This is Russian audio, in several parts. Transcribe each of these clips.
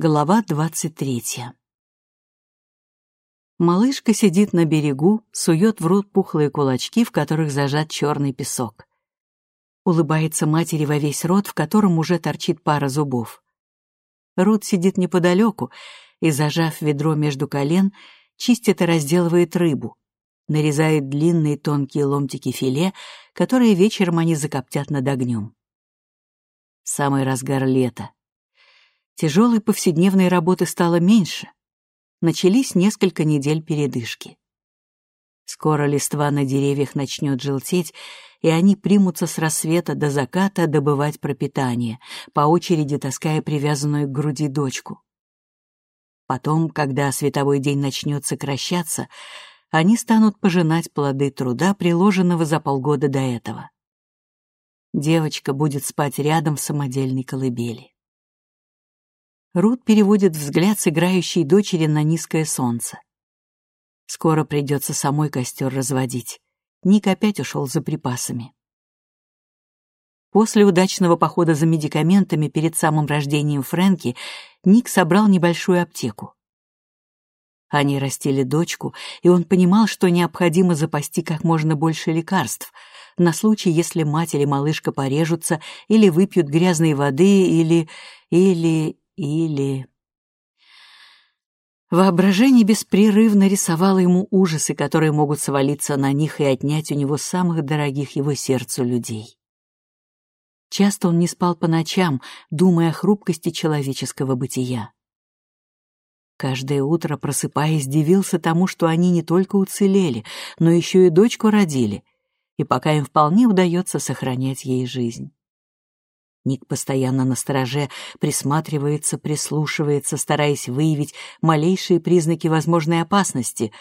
Глава двадцать третья. Малышка сидит на берегу, сует в рот пухлые кулачки, в которых зажат черный песок. Улыбается матери во весь рот, в котором уже торчит пара зубов. Рут сидит неподалеку и, зажав ведро между колен, чистит и разделывает рыбу, нарезает длинные тонкие ломтики филе, которые вечером они закоптят над огнем. Самый разгар лета. Тяжелой повседневной работы стало меньше. Начались несколько недель передышки. Скоро листва на деревьях начнет желтеть, и они примутся с рассвета до заката добывать пропитание, по очереди таская привязанную к груди дочку. Потом, когда световой день начнет сокращаться, они станут пожинать плоды труда, приложенного за полгода до этого. Девочка будет спать рядом в самодельной колыбели. Рут переводит взгляд с играющей дочери на низкое солнце. Скоро придется самой костер разводить. Ник опять ушел за припасами. После удачного похода за медикаментами перед самым рождением Фрэнки Ник собрал небольшую аптеку. Они растили дочку, и он понимал, что необходимо запасти как можно больше лекарств на случай, если мать или малышка порежутся или выпьют грязной воды или... или... Или... Воображение беспрерывно рисовало ему ужасы, которые могут свалиться на них и отнять у него самых дорогих его сердцу людей. Часто он не спал по ночам, думая о хрупкости человеческого бытия. Каждое утро, просыпаясь, дивился тому, что они не только уцелели, но еще и дочку родили, и пока им вполне удается сохранять ей жизнь. Ник постоянно на стороже, присматривается, прислушивается, стараясь выявить малейшие признаки возможной опасности.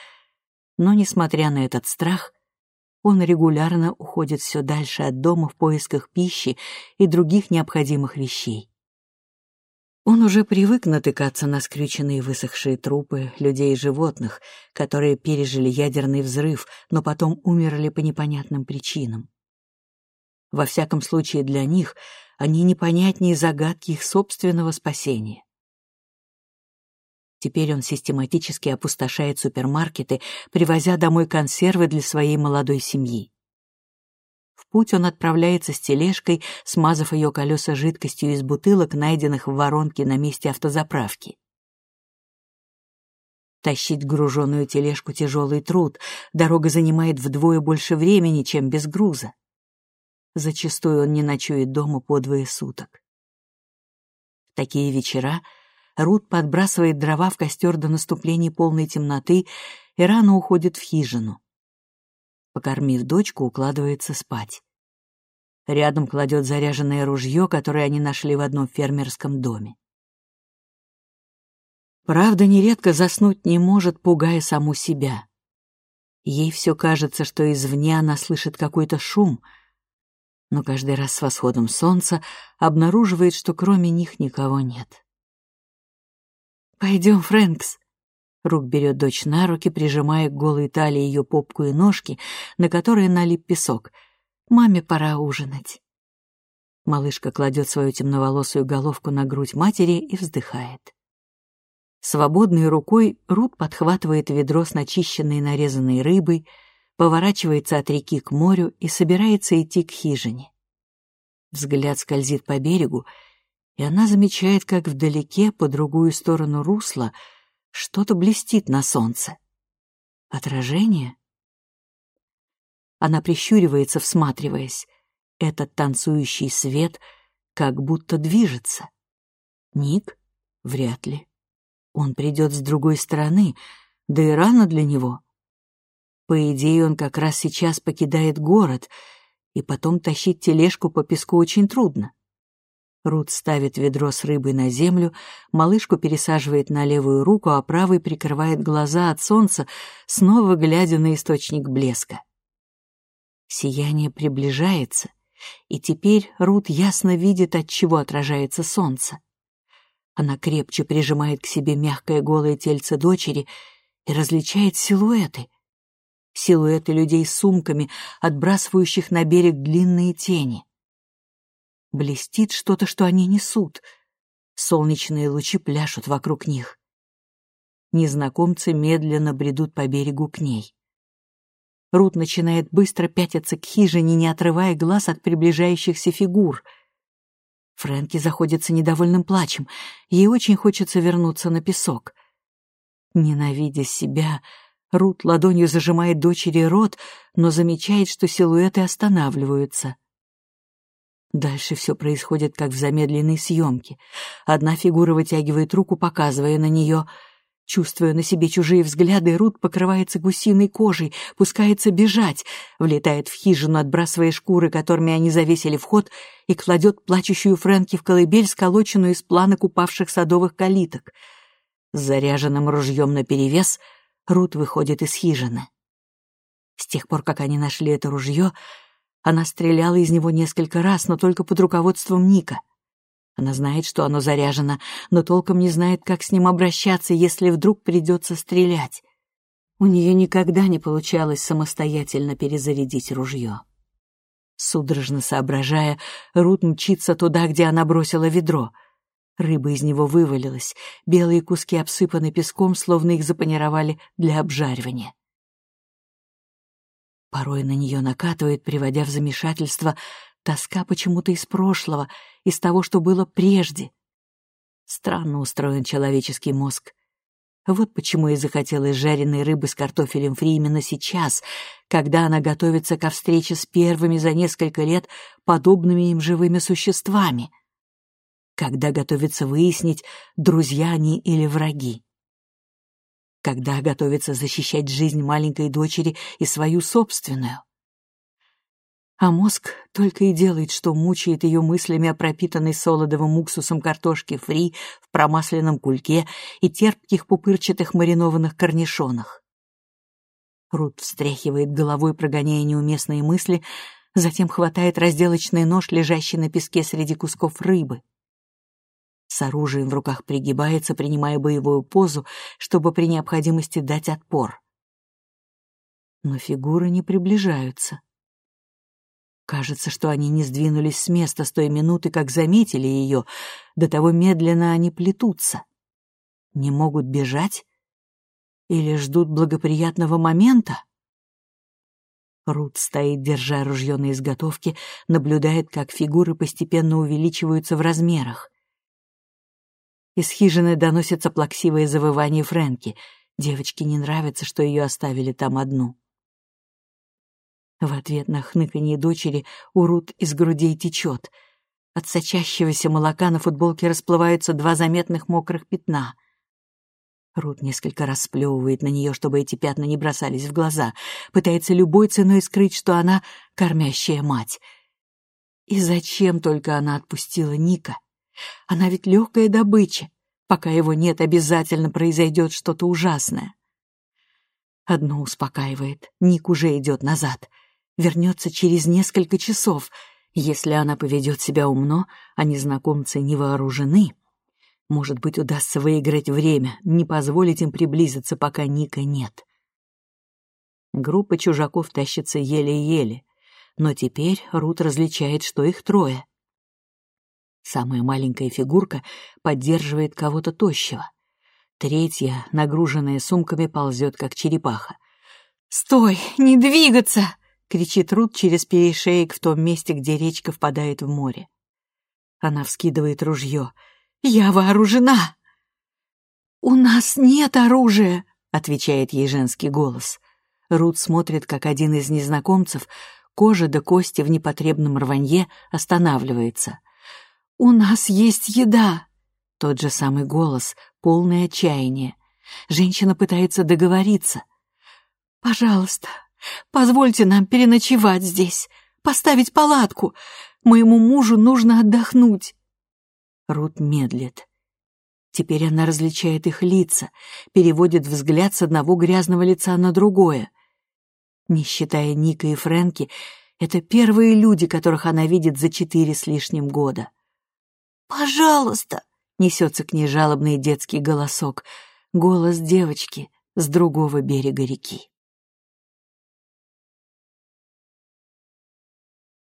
Но, несмотря на этот страх, он регулярно уходит все дальше от дома в поисках пищи и других необходимых вещей. Он уже привык натыкаться на скрюченные высохшие трупы людей и животных, которые пережили ядерный взрыв, но потом умерли по непонятным причинам. Во всяком случае для них они непонятнее загадки их собственного спасения. Теперь он систематически опустошает супермаркеты, привозя домой консервы для своей молодой семьи. В путь он отправляется с тележкой, смазав ее колеса жидкостью из бутылок, найденных в воронке на месте автозаправки. Тащить груженную тележку — тяжелый труд, дорога занимает вдвое больше времени, чем без груза. Зачастую он не ночует дома по двое суток. В такие вечера Рут подбрасывает дрова в костер до наступления полной темноты и рано уходит в хижину. Покормив дочку, укладывается спать. Рядом кладет заряженное ружье, которое они нашли в одном фермерском доме. Правда, нередко заснуть не может, пугая саму себя. Ей все кажется, что извне она слышит какой-то шум — но каждый раз с восходом солнца обнаруживает, что кроме них никого нет. «Пойдем, Фрэнкс!» Рук берет дочь на руки, прижимая к голой талии ее попку и ножки, на которые налип песок. «Маме пора ужинать». Малышка кладет свою темноволосую головку на грудь матери и вздыхает. Свободной рукой Рут подхватывает ведро с начищенной нарезанной рыбой, поворачивается от реки к морю и собирается идти к хижине. Взгляд скользит по берегу, и она замечает, как вдалеке, по другую сторону русла, что-то блестит на солнце. Отражение? Она прищуривается, всматриваясь. Этот танцующий свет как будто движется. Ник? Вряд ли. Он придет с другой стороны, да и рано для него. По идее, он как раз сейчас покидает город, и потом тащить тележку по песку очень трудно. Рут ставит ведро с рыбой на землю, малышку пересаживает на левую руку, а правой прикрывает глаза от солнца, снова глядя на источник блеска. Сияние приближается, и теперь Рут ясно видит, от чего отражается солнце. Она крепче прижимает к себе мягкое голое тельце дочери и различает силуэты — силуэты людей с сумками, отбрасывающих на берег длинные тени. Блестит что-то, что они несут. Солнечные лучи пляшут вокруг них. Незнакомцы медленно бредут по берегу к ней. Рут начинает быстро пятиться к хижине, не отрывая глаз от приближающихся фигур. Фрэнки заходится недовольным плачем. Ей очень хочется вернуться на песок. Ненавидя себя, Рут ладонью зажимает дочери рот, но замечает, что силуэты останавливаются. Дальше все происходит, как в замедленной съемке. Одна фигура вытягивает руку, показывая на нее. Чувствуя на себе чужие взгляды, Рут покрывается гусиной кожей, пускается бежать, влетает в хижину, отбрасывая шкуры, которыми они завесили вход, и кладет плачущую Фрэнки в колыбель, сколоченную из планок упавших садовых калиток. С заряженным ружьем наперевес — Рут выходит из хижины. С тех пор, как они нашли это ружье, она стреляла из него несколько раз, но только под руководством Ника. Она знает, что оно заряжено, но толком не знает, как с ним обращаться, если вдруг придется стрелять. У нее никогда не получалось самостоятельно перезарядить ружье. Судорожно соображая, Рут мчится туда, где она бросила ведро — Рыба из него вывалилась, белые куски обсыпаны песком, словно их запанировали для обжаривания. Порой на нее накатывает, приводя в замешательство, тоска почему-то из прошлого, из того, что было прежде. Странно устроен человеческий мозг. Вот почему и захотелось жареной рыбы с картофелем фри именно сейчас, когда она готовится ко встрече с первыми за несколько лет подобными им живыми существами — когда готовится выяснить, друзья они или враги. Когда готовится защищать жизнь маленькой дочери и свою собственную. А мозг только и делает, что мучает ее мыслями о пропитанной солодовым уксусом картошке фри в промасленном кульке и терпких пупырчатых маринованных корнишонах. Рут встряхивает головой, прогоняя неуместные мысли, затем хватает разделочный нож, лежащий на песке среди кусков рыбы. С оружием в руках пригибается, принимая боевую позу, чтобы при необходимости дать отпор. Но фигуры не приближаются. Кажется, что они не сдвинулись с места с той минуты, как заметили ее, до того медленно они плетутся. Не могут бежать? Или ждут благоприятного момента? Рут стоит, держа ружье на изготовке, наблюдает, как фигуры постепенно увеличиваются в размерах. Из хижины доносится плаксивое завывание Фрэнки. Девочке не нравится, что ее оставили там одну. В ответ на хныканье дочери у Рут из грудей течет. От сочащегося молока на футболке расплываются два заметных мокрых пятна. Рут несколько раз сплевывает на нее, чтобы эти пятна не бросались в глаза, пытается любой ценой скрыть, что она кормящая мать. И зачем только она отпустила Ника? Она ведь легкая добыча. Пока его нет, обязательно произойдет что-то ужасное. Одно успокаивает. Ник уже идет назад. Вернется через несколько часов. Если она поведет себя умно, а незнакомцы не вооружены, может быть, удастся выиграть время, не позволить им приблизиться, пока Ника нет. Группа чужаков тащится еле-еле, но теперь Рут различает, что их трое — Самая маленькая фигурка поддерживает кого-то тощего. Третья, нагруженная сумками, ползет, как черепаха. «Стой! Не двигаться!» — кричит Рут через перешеек в том месте, где речка впадает в море. Она вскидывает ружье. «Я вооружена!» «У нас нет оружия!» — отвечает ей женский голос. Рут смотрит, как один из незнакомцев, кожа до кости в непотребном рванье, останавливается. «У нас есть еда!» Тот же самый голос, полное отчаяние. Женщина пытается договориться. «Пожалуйста, позвольте нам переночевать здесь, поставить палатку. Моему мужу нужно отдохнуть». Рут медлит. Теперь она различает их лица, переводит взгляд с одного грязного лица на другое. Не считая Ника и Фрэнки, это первые люди, которых она видит за четыре с лишним года. «Пожалуйста!» — несется к ней жалобный детский голосок, голос девочки с другого берега реки.